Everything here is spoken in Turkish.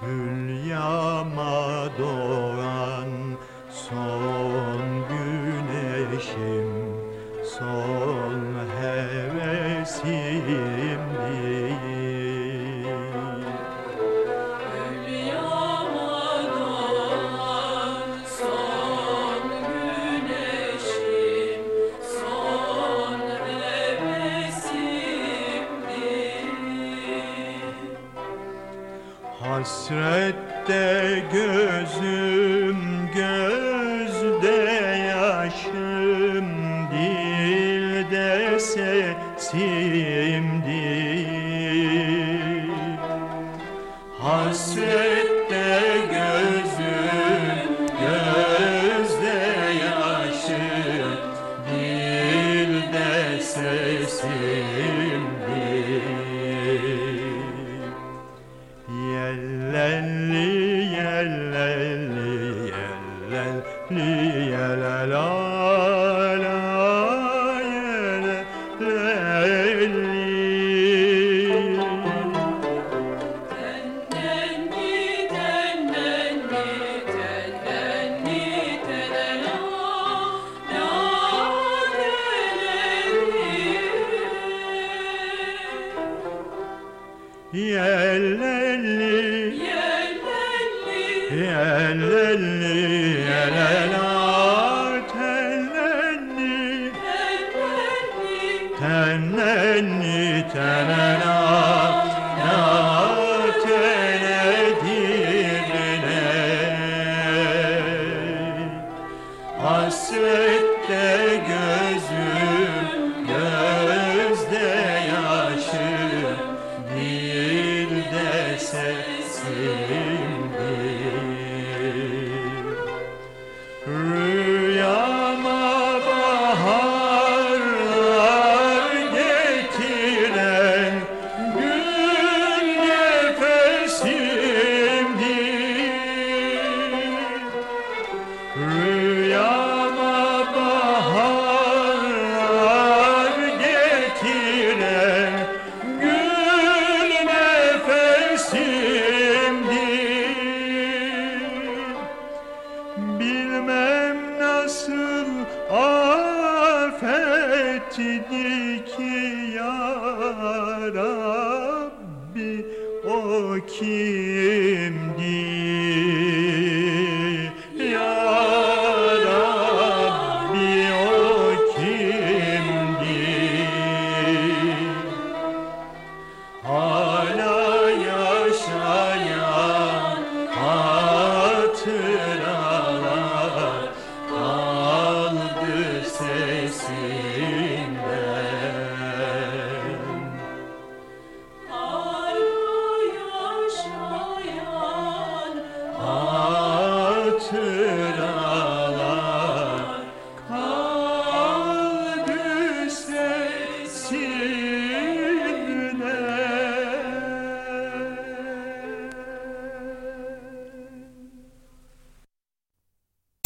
Hülya Madonna Hasrette gözüm gözde yaşım dilde sesimdir. Hasrette yellelli yelala la yellelli Tennenni, tennenni, tennenni, tennena, affetti ki ya Rabbi o kimdir?